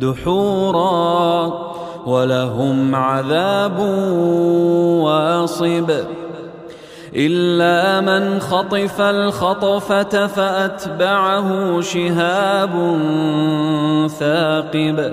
دحورا ولهم عذاب واصب. إلا من خطف الخطفة فأتبعه شهاب ثاقب.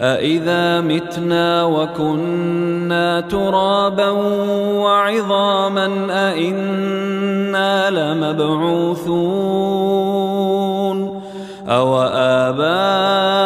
أإذا متنا وكنا ترابا وعظاما أإنا لمبعوثون أو آباؤنا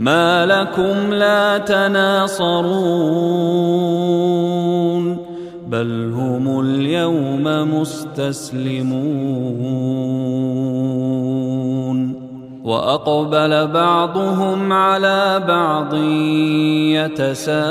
ما لكم لا تناصرون بل هم اليوم مستسلمون واقبل بعضهم على بعض يتساءلون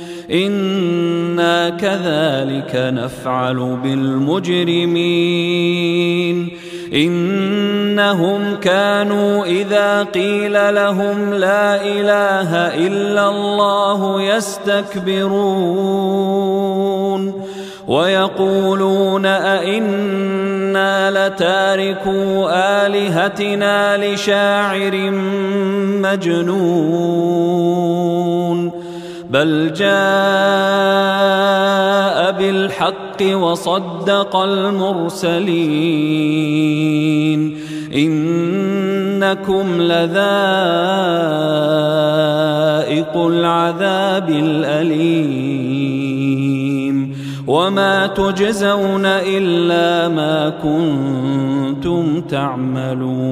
إنا كذلك نفعل بالمجرمين إنهم كانوا إذا قيل لهم لا إله إلا الله يستكبرون ويقولون أئنا لتاركوا آلهتنا لشاعر مجنون بل جاء بالحق وصدق المرسلين. إنكم لذائق العذاب الأليم. وما تجزون إلا ما كنتم تعملون.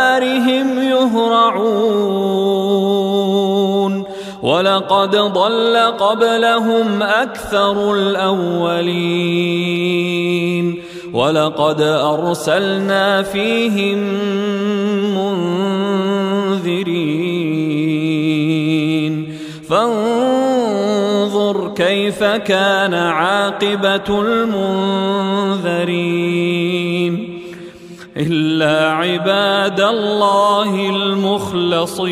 ولقد ضل قبلهم أكثر الأولين ولقد أرسلنا فيهم منذرين. فانظر كيف كان عاقبة المنذرين. إلا عباد الله المخلصين.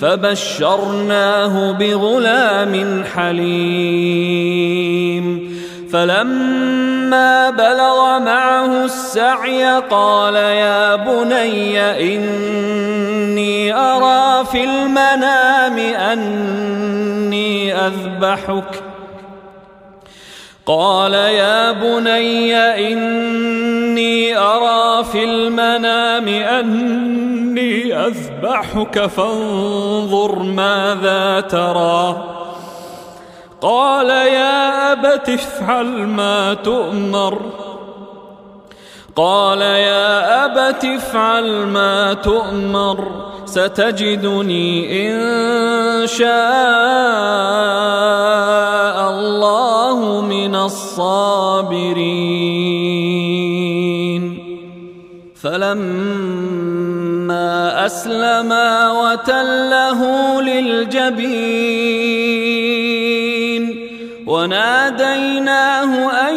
فبشرناه بغلام حليم. فلما بلغ معه السعي قال يا بني إني أرى في المنام أني أذبحك. قال يا بني إني أرى في المنام أني أذبحك فانظر ماذا ترى. قال يا أبت افعل ما تؤمر. قال يا أبت افعل ما تؤمر. ستجدني إن شاء الله من الصابرين. فلما أسلما وتله للجبين وناديناه أن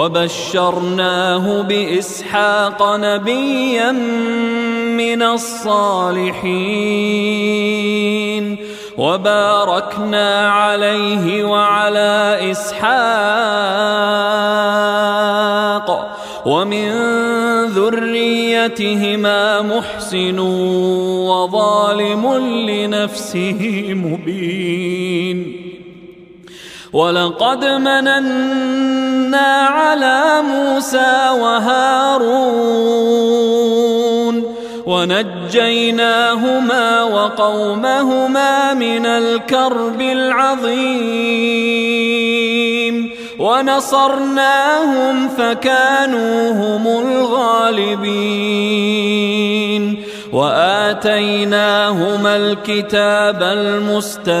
وبشرناه بإسحاق نبيا من الصالحين وباركنا عليه وعلى إسحاق ومن ذريتهما محسن وظالم لنفسه مبين. ولقد مننا على موسى وهارون ونجيناهما وقومهما من الكرب العظيم. ونصرناهم فكانوا هم الغالبين. وآتيناهما الكتاب المستبين.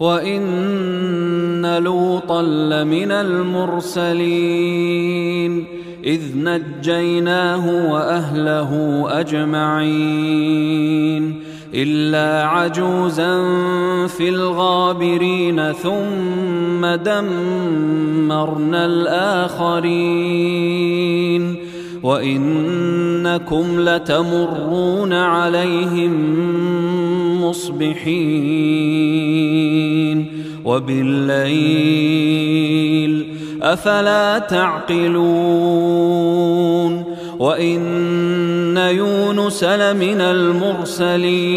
وان لوطا لمن المرسلين اذ نجيناه واهله اجمعين الا عجوزا في الغابرين ثم دمرنا الاخرين وانكم لتمرون عليهم مصبحين وبالليل أفلا تعقلون وإن يونس لمن المرسلين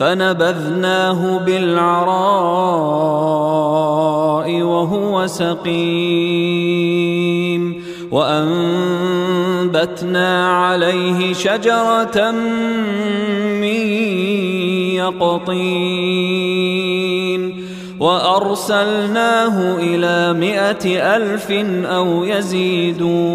فنبذناه بالعراء وهو سقيم. وأنبتنا عليه شجرة من يقطين. وأرسلناه إلى مائة ألف أو يزيدون.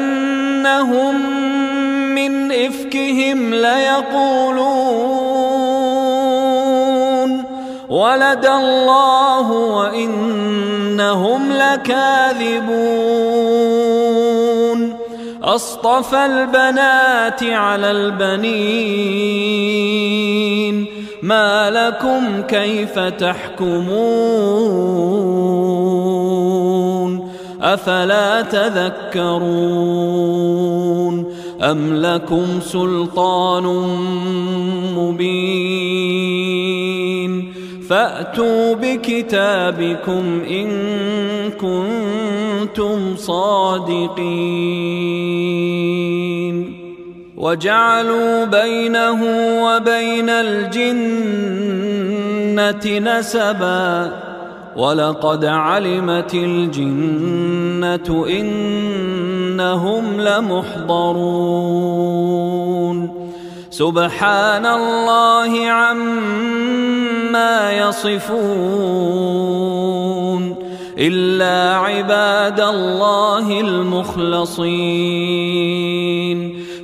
ليقولون ولد الله وإنهم لكاذبون أصطفى البنات على البنين ما لكم كيف تحكمون أفلا تذكرون أم لكم سلطان مبين فأتوا بكتابكم إن كنتم صادقين وجعلوا بينه وبين الجنة نسبا ولقد علمت الجنة إنهم لمحضرون. سبحان الله عما يصفون. إلا عباد الله المخلصين.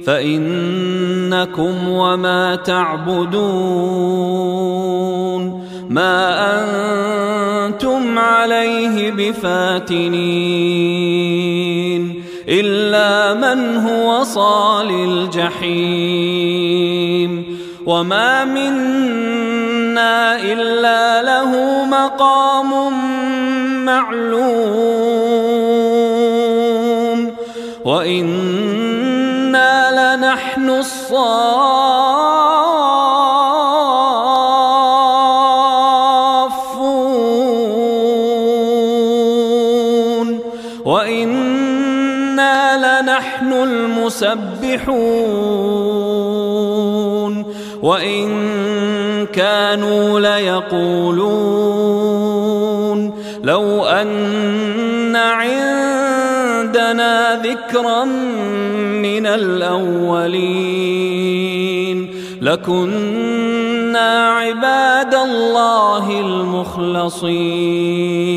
فإنكم وما تعبدون. ما أنتم عليه بفاتنين. إلا من هو صال الجحيم. وما منا إلا له مقام معلوم. وإنا لنحن الصافون المسبحون وإن كانوا ليقولون. لو أن عندنا ذكرا من الأولين. لكنا عباد الله المخلصين.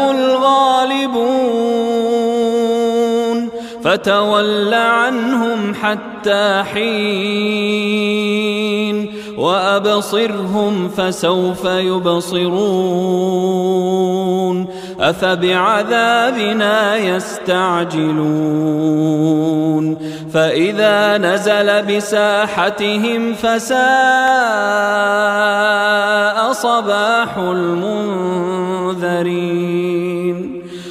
فتول عنهم حتى حين وأبصرهم فسوف يبصرون أفبعذابنا يستعجلون فإذا نزل بساحتهم فساء صباح المنذرين